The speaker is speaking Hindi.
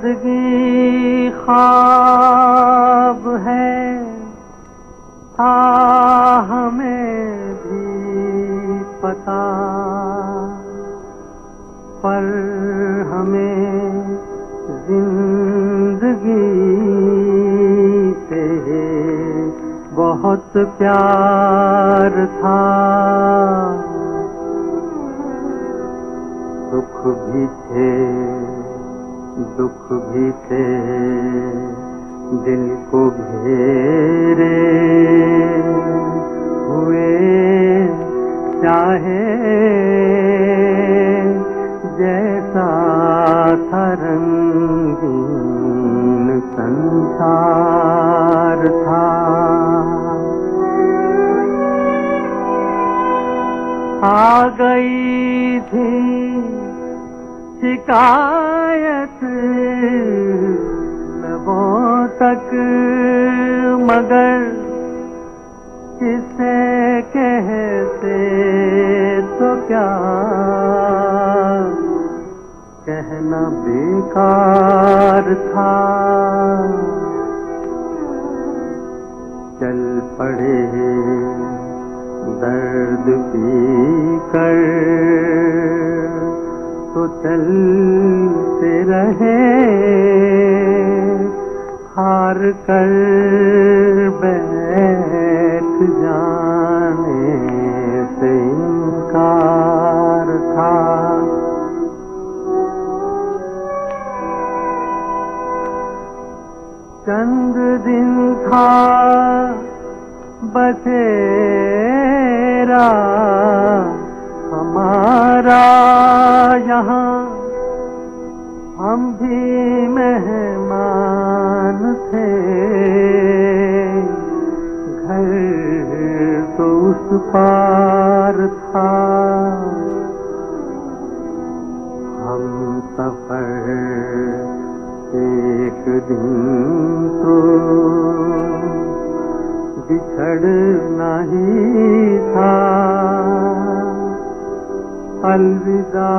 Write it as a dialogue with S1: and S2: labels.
S1: ज़िंदगी खाब है, था हमें भी पता, पर हमें ज़िंदगी से बहुत प्यार था। सुख भी थे। दुख भी थे दिल को घेरे। हुए चाहे जैसा था संसार था। आ गई थी शिकायत लबों तक मगर किसे कहते तो क्या? कहना बेकार था। चल पड़े दर्द पी कर चलते रहे हार कर बैठ जाने से इनकार था। चंद दिन था बसेरा हमारा यहाँ हम भी मेहमान थे। घर तो उस पार था। हम सफ़र एक दिन तो बिछड़ना ही था। अलविदा